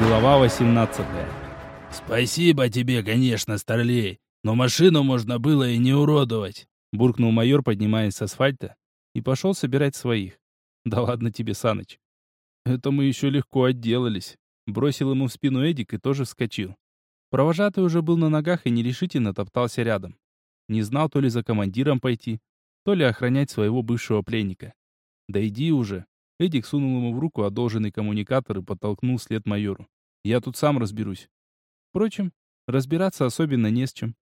Глава 18. «Спасибо тебе, конечно, Старлей, но машину можно было и не уродовать», буркнул майор, поднимаясь с асфальта, и пошел собирать своих. «Да ладно тебе, Саныч. Это мы еще легко отделались». Бросил ему в спину Эдик и тоже вскочил. Провожатый уже был на ногах и нерешительно топтался рядом. Не знал то ли за командиром пойти, то ли охранять своего бывшего пленника. «Да иди уже!» Эдик сунул ему в руку одолженный коммуникатор и подтолкнул след майору. «Я тут сам разберусь». Впрочем, разбираться особенно не с чем.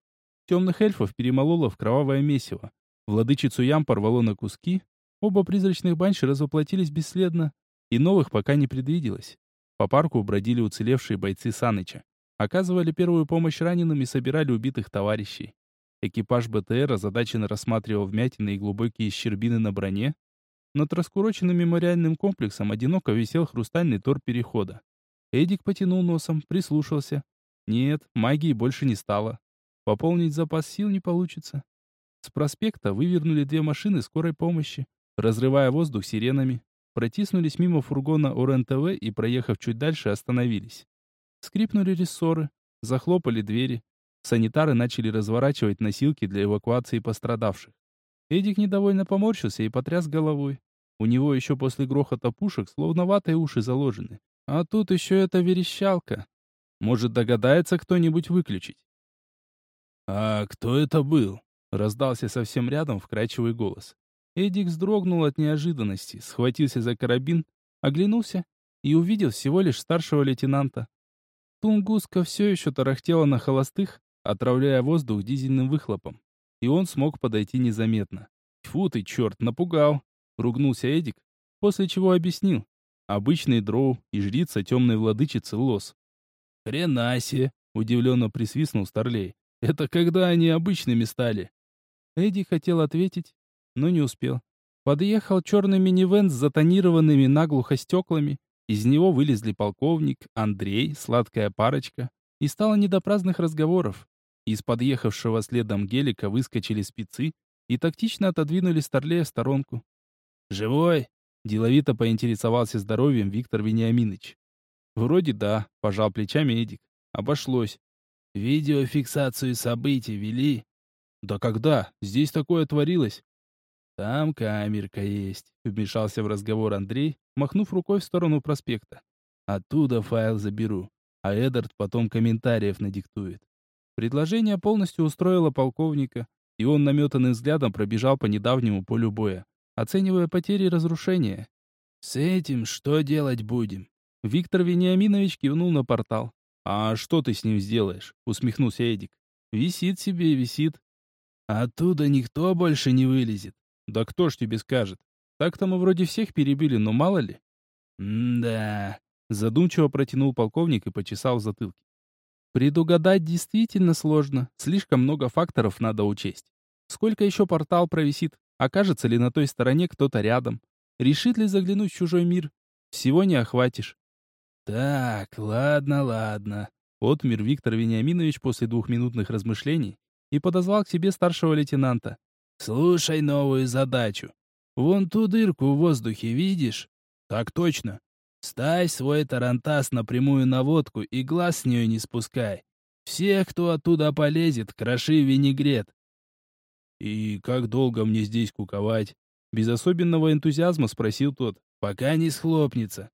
Темных эльфов перемололо в кровавое месиво. Владычицу ям порвало на куски, оба призрачных банши развоплотились бесследно, и новых пока не предвиделось. По парку бродили уцелевшие бойцы Саныча. Оказывали первую помощь раненым и собирали убитых товарищей. Экипаж БТР озадаченно рассматривал вмятины и глубокие щербины на броне, над раскуроченным мемориальным комплексом одиноко висел хрустальный тор перехода. Эдик потянул носом, прислушался. Нет, магии больше не стало. Пополнить запас сил не получится. С проспекта вывернули две машины скорой помощи, разрывая воздух сиренами. Протиснулись мимо фургона ОРНТВ и, проехав чуть дальше, остановились. Скрипнули рессоры, захлопали двери. Санитары начали разворачивать носилки для эвакуации пострадавших. Эдик недовольно поморщился и потряс головой. У него еще после грохота пушек словно ватой уши заложены. А тут еще эта верещалка. Может, догадается кто-нибудь выключить. «А кто это был?» — раздался совсем рядом вкрадчивый голос. Эдик вздрогнул от неожиданности, схватился за карабин, оглянулся и увидел всего лишь старшего лейтенанта. Тунгуска все еще тарахтела на холостых, отравляя воздух дизельным выхлопом, и он смог подойти незаметно. «Тьфу ты, черт, напугал!» Ругнулся Эдик, после чего объяснил. Обычный дроу и жрица темной владычицы Лос. «Хренасе!» — удивленно присвистнул Старлей. «Это когда они обычными стали?» Эдик хотел ответить, но не успел. Подъехал черный минивэн с затонированными наглухо стеклами. Из него вылезли полковник, Андрей, сладкая парочка. И стало не до праздных разговоров. Из подъехавшего следом гелика выскочили спецы и тактично отодвинули Старлея в сторонку. «Живой?» — деловито поинтересовался здоровьем Виктор Вениаминович. «Вроде да», — пожал плечами Эдик. «Обошлось». «Видеофиксацию событий вели?» «Да когда? Здесь такое творилось?» «Там камерка есть», — вмешался в разговор Андрей, махнув рукой в сторону проспекта. «Оттуда файл заберу, а Эдард потом комментариев надиктует». Предложение полностью устроило полковника, и он наметанным взглядом пробежал по недавнему полю боя оценивая потери и разрушения. «С этим что делать будем?» Виктор Вениаминович кивнул на портал. «А что ты с ним сделаешь?» — усмехнулся Эдик. «Висит себе висит». «Оттуда никто больше не вылезет». «Да кто ж тебе скажет? Так-то мы вроде всех перебили, но мало ли». «М-да», — задумчиво протянул полковник и почесал в затылке. «Предугадать действительно сложно. Слишком много факторов надо учесть. Сколько еще портал провисит? Окажется ли на той стороне кто-то рядом? Решит ли заглянуть в чужой мир? Всего не охватишь. Так, ладно, ладно. Отмер Виктор Вениаминович после двухминутных размышлений и подозвал к себе старшего лейтенанта. Слушай новую задачу. Вон ту дырку в воздухе видишь? Так точно. Ставь свой тарантас на прямую наводку и глаз с нее не спускай. Всех, кто оттуда полезет, кроши винегрет. «И как долго мне здесь куковать?» Без особенного энтузиазма спросил тот. «Пока не схлопнется».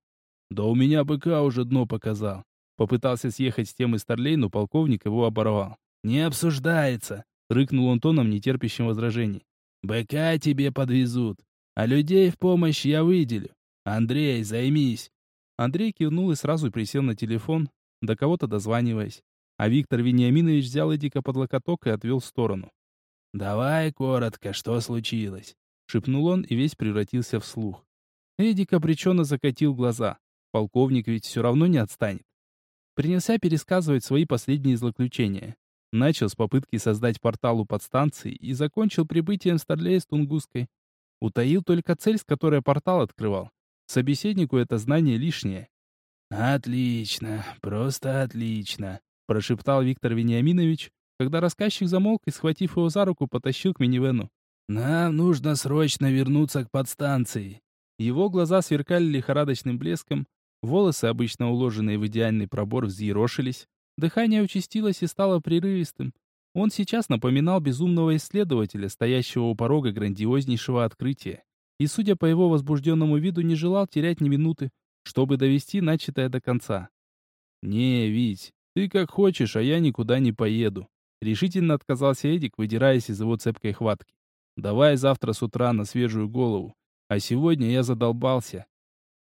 «Да у меня быка уже дно показал». Попытался съехать с темы Старлей, но полковник его оборвал. «Не обсуждается», — рыкнул он тоном, нетерпящим возражений. «Быка тебе подвезут, а людей в помощь я выделю. Андрей, займись». Андрей кивнул и сразу присел на телефон, до кого-то дозваниваясь. А Виктор Вениаминович взял Эдика под локоток и отвел в сторону. «Давай коротко, что случилось?» — шепнул он и весь превратился в слух. Эдик обреченно закатил глаза. Полковник ведь все равно не отстанет. Принялся пересказывать свои последние злоключения. Начал с попытки создать портал у подстанции и закончил прибытием Старлея с Тунгусской. Утаил только цель, с которой портал открывал. Собеседнику это знание лишнее. «Отлично, просто отлично», — прошептал Виктор Вениаминович, когда рассказчик замолк и, схватив его за руку, потащил к минивену. «Нам нужно срочно вернуться к подстанции». Его глаза сверкали лихорадочным блеском, Волосы, обычно уложенные в идеальный пробор, взъерошились. Дыхание участилось и стало прерывистым. Он сейчас напоминал безумного исследователя, стоящего у порога грандиознейшего открытия. И, судя по его возбужденному виду, не желал терять ни минуты, чтобы довести начатое до конца. «Не, Вить, ты как хочешь, а я никуда не поеду», — решительно отказался Эдик, выдираясь из его цепкой хватки. «Давай завтра с утра на свежую голову, а сегодня я задолбался».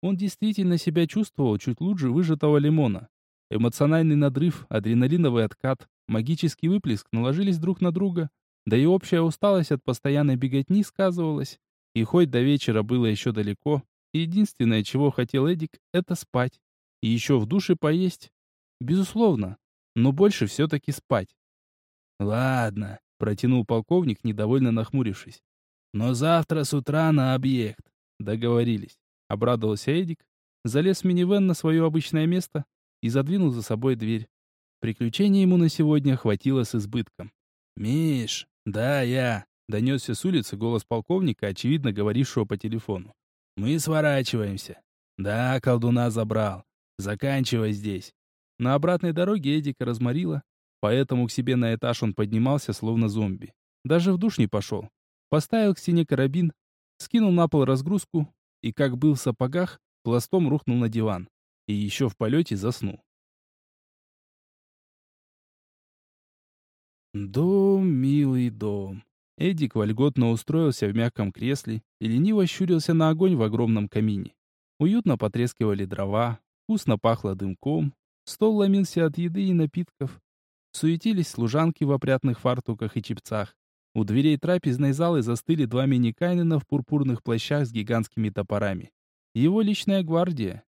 Он действительно себя чувствовал чуть лучше выжатого лимона. Эмоциональный надрыв, адреналиновый откат, магический выплеск наложились друг на друга, да и общая усталость от постоянной беготни сказывалась. И хоть до вечера было еще далеко, единственное, чего хотел Эдик, это спать. И еще в душе поесть. Безусловно, но больше все-таки спать. «Ладно», — протянул полковник, недовольно нахмурившись. «Но завтра с утра на объект». Договорились. Обрадовался Эдик, залез в минивэн на свое обычное место и задвинул за собой дверь. Приключений ему на сегодня хватило с избытком. «Миш, да, я», — донесся с улицы голос полковника, очевидно говорившего по телефону. «Мы сворачиваемся». «Да, колдуна забрал. Заканчивай здесь». На обратной дороге Эдика разморило, поэтому к себе на этаж он поднимался, словно зомби. Даже в душ не пошел. Поставил к стене карабин, скинул на пол разгрузку и, как был в сапогах, пластом рухнул на диван. И еще в полете заснул. Дом, милый дом. Эдик вольготно устроился в мягком кресле и лениво щурился на огонь в огромном камине. Уютно потрескивали дрова, вкусно пахло дымком, стол ломился от еды и напитков. Суетились служанки в опрятных фартуках и чепцах. У дверей трапезной залы застыли два мини-кайнена в пурпурных плащах с гигантскими топорами. Его личная гвардия.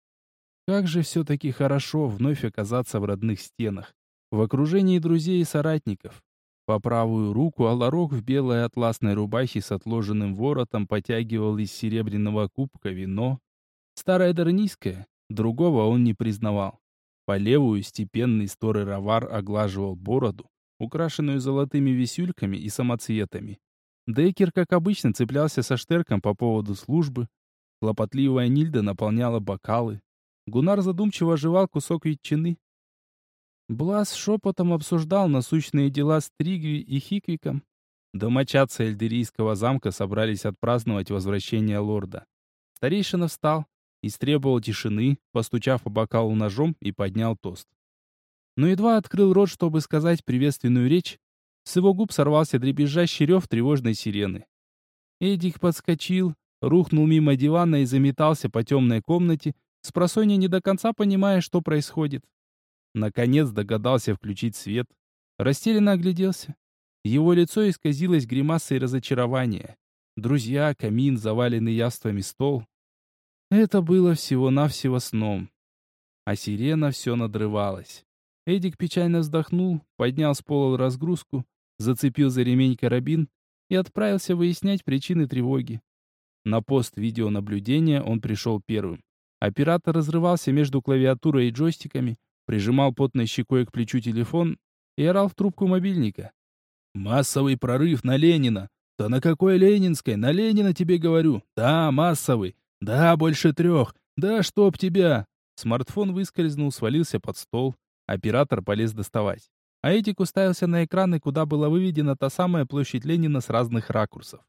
Как же все-таки хорошо вновь оказаться в родных стенах, в окружении друзей и соратников. По правую руку Аларок в белой атласной рубахе с отложенным воротом потягивал из серебряного кубка вино. Старое дарнийское, другого он не признавал. По левую степенный сторы Равар оглаживал бороду, украшенную золотыми висюльками и самоцветами. Дейкер, как обычно, цеплялся со Штерком по поводу службы. Хлопотливая Нильда наполняла бокалы. Гунар задумчиво жевал кусок ветчины, Блас шепотом обсуждал насущные дела с Тригви и Хиквиком. Домочадцы Эльдерийского замка собрались отпраздновать возвращение лорда. Старейшина встал, истребовал тишины, постучав по бокалу ножом и поднял тост. Но едва открыл рот, чтобы сказать приветственную речь, с его губ сорвался дребезжащий рев тревожной сирены. Эдик подскочил, рухнул мимо дивана и заметался по темной комнате, спросонья не до конца понимая, что происходит. Наконец догадался включить свет. Растерянно огляделся. Его лицо исказилось гримасой разочарования. Друзья, камин, заваленный яствами стол. Это было всего-навсего сном. А сирена все надрывалась. Эдик печально вздохнул, поднял с пола разгрузку, зацепил за ремень карабин и отправился выяснять причины тревоги. На пост видеонаблюдения он пришел первым. Оператор разрывался между клавиатурой и джойстиками, прижимал потной щекой к плечу телефон и орал в трубку мобильника. «Массовый прорыв на Ленина! Да на какой Ленинской? На Ленина тебе говорю! Да, массовый! Да, больше трех! Да, чтоб тебя!» Смартфон выскользнул, свалился под стол. Оператор полез доставать. А Этик уставился на экраны, куда была выведена та самая площадь Ленина с разных ракурсов.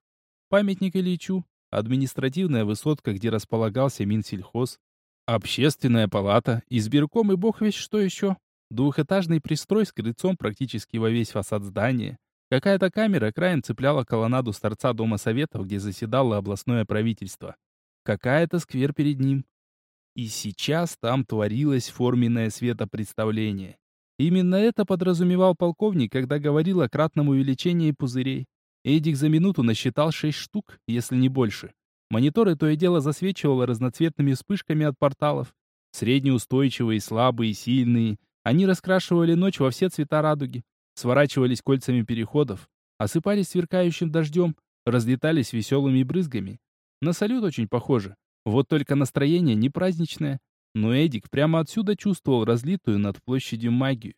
Памятник Ильичу, административная высотка, где располагался Минсельхоз, Общественная палата, избирком и бог весь что еще. Двухэтажный пристрой с крыльцом практически во весь фасад здания. Какая-то камера краем цепляла колоннаду с торца Дома Советов, где заседало областное правительство. Какая-то сквер перед ним. И сейчас там творилось форменное светопредставление. Именно это подразумевал полковник, когда говорил о кратном увеличении пузырей. Эдик за минуту насчитал шесть штук, если не больше. Мониторы то и дело засвечивало разноцветными вспышками от порталов. Среднеустойчивые, слабые, сильные. Они раскрашивали ночь во все цвета радуги, сворачивались кольцами переходов, осыпались сверкающим дождем, разлетались веселыми брызгами. На салют очень похоже. Вот только настроение не праздничное. Но Эдик прямо отсюда чувствовал разлитую над площадью магию.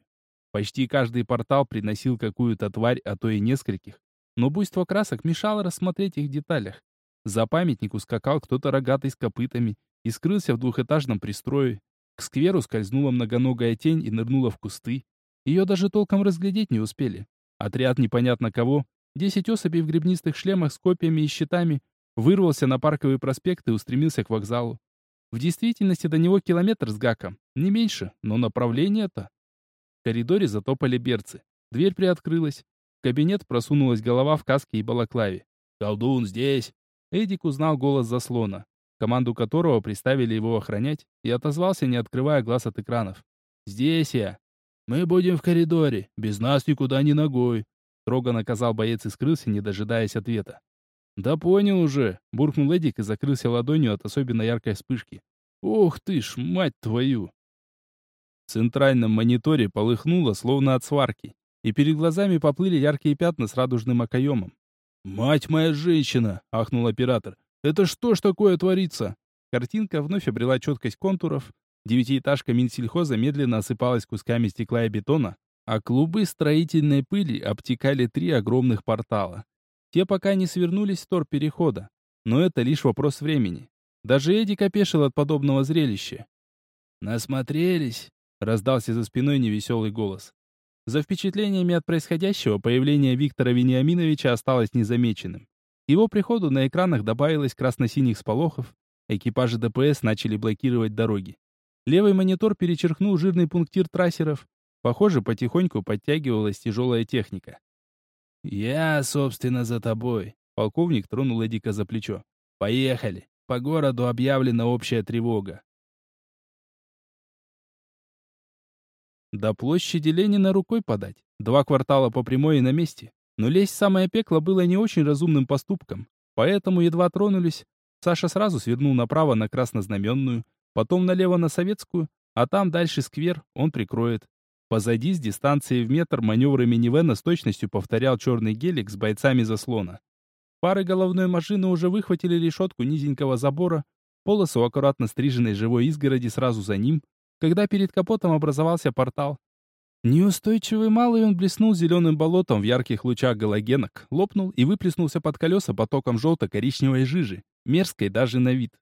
Почти каждый портал приносил какую-то тварь, а то и нескольких. Но буйство красок мешало рассмотреть их в деталях. За памятник ускакал кто-то рогатый с копытами, и скрылся в двухэтажном пристрое. К скверу скользнула многоногая тень и нырнула в кусты. Ее даже толком разглядеть не успели. Отряд непонятно кого, десять особей в гребнистых шлемах с копьями и щитами, вырвался на парковый проспект и устремился к вокзалу. В действительности до него километр с гаком, не меньше, но направление-то. В коридоре затопали берцы. Дверь приоткрылась. В кабинет просунулась голова в каске и балаклаве. «Колдун здесь!» Эдик узнал голос заслона, команду которого приставили его охранять, и отозвался, не открывая глаз от экранов. «Здесь я!» «Мы будем в коридоре, без нас никуда не ногой», строго наказал боец и скрылся, не дожидаясь ответа. «Да понял уже», — буркнул Эдик и закрылся ладонью от особенно яркой вспышки. «Ох ты ж, мать твою!» В центральном мониторе полыхнуло, словно от сварки, и перед глазами поплыли яркие пятна с радужным окоемом. «Мать моя женщина!» — ахнул оператор. «Это что ж такое творится?» Картинка вновь обрела четкость контуров, Девятиэтажка Минсельхоза медленно осыпалась кусками стекла и бетона, а клубы строительной пыли обтекали три огромных портала. Те пока не свернулись в тор перехода, но это лишь вопрос времени. Даже Эдик опешил от подобного зрелища. «Насмотрелись?» — раздался за спиной невеселый голос. За впечатлениями от происходящего появление Виктора Вениаминовича осталось незамеченным. Его приходу на экранах добавилось красно-синих сполохов, экипажи ДПС начали блокировать дороги. Левый монитор перечеркнул жирный пунктир трассеров. Похоже, потихоньку подтягивалась тяжелая техника. «Я, собственно, за тобой», — полковник тронул Эдика за плечо. «Поехали. По городу объявлена общая тревога». До площади Ленина рукой подать. Два квартала по прямой и на месте. Но лезть в самое пекло было не очень разумным поступком. Поэтому едва тронулись. Саша сразу свернул направо на краснознаменную, потом налево на Советскую, а там дальше сквер, он прикроет. Позади с дистанции в метр маневры минивэна с точностью повторял черный гелик с бойцами заслона. Пары головной машины уже выхватили решетку низенького забора, полосу аккуратно стриженной живой изгороди сразу за ним, когда перед капотом образовался портал. Неустойчивый малый он блеснул зеленым болотом в ярких лучах галогенок, лопнул и выплеснулся под колеса потоком желто-коричневой жижи, мерзкой даже на вид.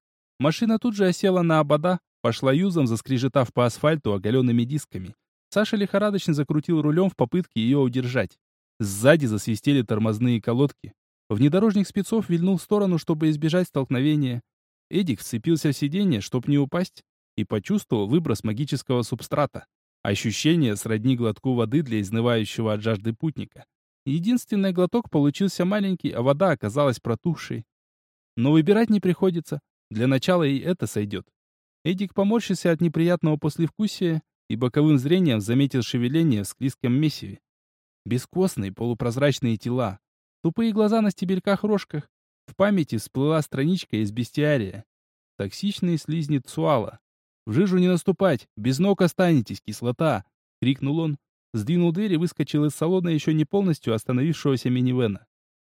Машина тут же осела на обода, пошла юзом, заскрежетав по асфальту оголенными дисками. Саша лихорадочно закрутил рулем в попытке ее удержать. Сзади засвистели тормозные колодки. Внедорожник спецов вильнул в сторону, чтобы избежать столкновения. Эдик вцепился в сиденье, чтобы не упасть, и почувствовал выброс магического субстрата. Ощущение сродни глотку воды для изнывающего от жажды путника. Единственный глоток получился маленький, а вода оказалась протухшей. Но выбирать не приходится. Для начала и это сойдет. Эдик поморщился от неприятного послевкусия и боковым зрением заметил шевеление в склизком месиве. Бескостные полупрозрачные тела, тупые глаза на стебельках-рожках. В памяти всплыла страничка из бестиария. Токсичные слизни Цуала. «В жижу не наступать! Без ног останетесь, кислота!» — крикнул он. Сдвинул дверь и выскочил из салона еще не полностью остановившегося минивэна.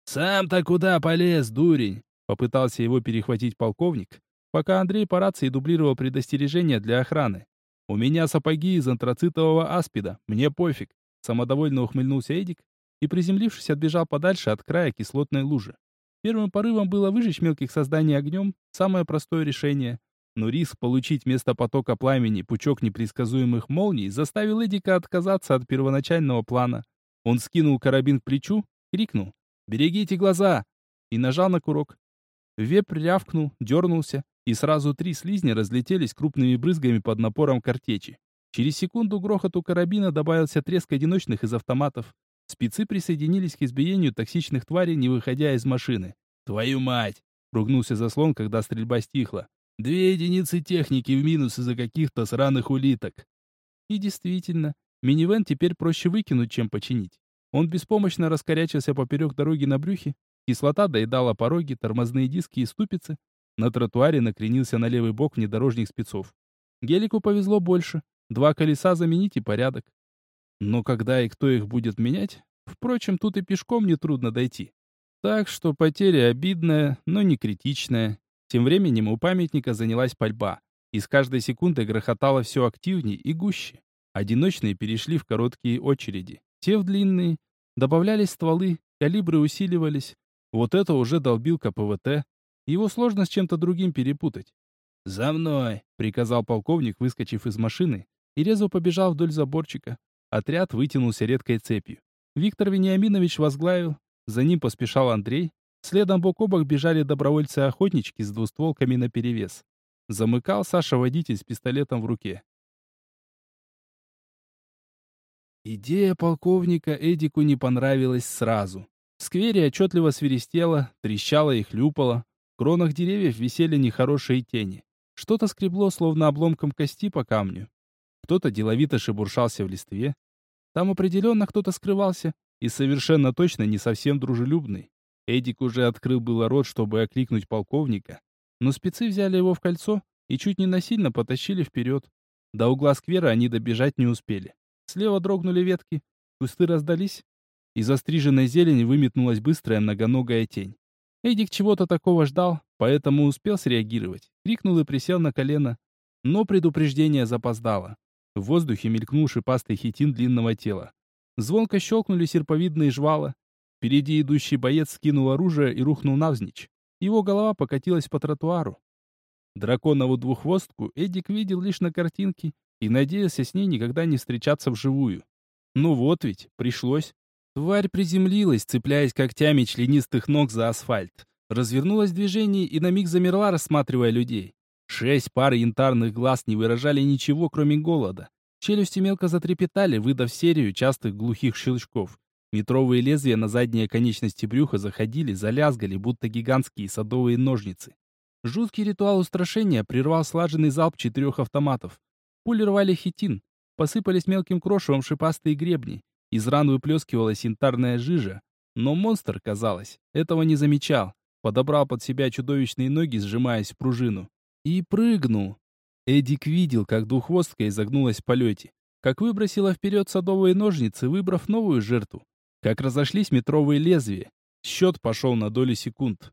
«Сам-то куда полез, дурень?» Попытался его перехватить полковник, пока Андрей по рации дублировал предостережение для охраны. «У меня сапоги из антрацитового аспида, мне пофиг», самодовольно ухмыльнулся Эдик и, приземлившись, отбежал подальше от края кислотной лужи. Первым порывом было выжечь мелких созданий огнем, самое простое решение. Но риск получить вместо потока пламени пучок непредсказуемых молний заставил Эдика отказаться от первоначального плана. Он скинул карабин к плечу, крикнул «Берегите глаза!» и нажал на курок. Вепрь рявкнул, дернулся, и сразу три слизня разлетелись крупными брызгами под напором картечи. Через секунду грохоту карабина добавился треск одиночных из автоматов. Спецы присоединились к избиению токсичных тварей, не выходя из машины. «Твою мать!» — ругнулся заслон, когда стрельба стихла. «Две единицы техники в минус из-за каких-то сраных улиток». И действительно, минивэн теперь проще выкинуть, чем починить. Он беспомощно раскорячился поперек дороги на брюхе, Кислота доедала пороги, тормозные диски и ступицы. На тротуаре накренился на левый бок внедорожник спецов. Гелику повезло больше. Два колеса заменить и порядок. Но когда и кто их будет менять? Впрочем, тут и пешком нетрудно дойти. Так что потеря обидная, но не критичная. Тем временем у памятника занялась пальба. И с каждой секундой грохотало все активнее и гуще. Одиночные перешли в короткие очереди. Те в длинные. Добавлялись стволы, калибры усиливались. Вот это уже долбилка ПВТ. Его сложно с чем-то другим перепутать. «За мной!» — приказал полковник, выскочив из машины, и резво побежал вдоль заборчика. Отряд вытянулся редкой цепью. Виктор Вениаминович возглавил, за ним поспешал Андрей, следом бок о бок бежали добровольцы-охотнички с двустволками наперевес. Замыкал Саша-водитель с пистолетом в руке. Идея полковника Эдику не понравилась сразу. В сквере отчетливо свиристело, трещало и хлюпало. Кронах деревьев висели нехорошие тени. Что-то скребло, словно обломком кости по камню. Кто-то деловито шебуршался в листве. Там определенно кто-то скрывался, и совершенно точно не совсем дружелюбный. Эдик уже открыл было рот, чтобы окликнуть полковника, но спецы взяли его в кольцо и чуть не насильно потащили вперед. До угла сквера они добежать не успели. Слева дрогнули ветки, кусты раздались. Из остриженной зелени выметнулась быстрая многоногая тень. Эдик чего-то такого ждал, поэтому успел среагировать. Крикнул и присел на колено. Но предупреждение запоздало. В воздухе мелькнул шипастый хитин длинного тела. Звонко щелкнули серповидные жвала. Впереди идущий боец скинул оружие и рухнул навзничь. Его голова покатилась по тротуару. Драконову двуххвостку Эдик видел лишь на картинке и надеялся с ней никогда не встречаться вживую. Ну вот ведь, пришлось. Тварь приземлилась, цепляясь когтями членистых ног за асфальт. Развернулась в движении и на миг замерла, рассматривая людей. Шесть пар янтарных глаз не выражали ничего, кроме голода. Челюсти мелко затрепетали, выдав серию частых глухих щелчков. Метровые лезвия на задние конечности брюха заходили, залязгали, будто гигантские садовые ножницы. Жуткий ритуал устрашения прервал слаженный залп четырех автоматов. Пули рвали хитин, посыпались мелким крошевом шипастые гребни. Из ран выплескивалась янтарная жижа. Но монстр, казалось, этого не замечал. Подобрал под себя чудовищные ноги, сжимаясь в пружину. И прыгнул. Эдик видел, как двуххвостка изогнулась в полете. Как выбросила вперед садовые ножницы, выбрав новую жертву. Как разошлись метровые лезвия. Счет пошел на доли секунд.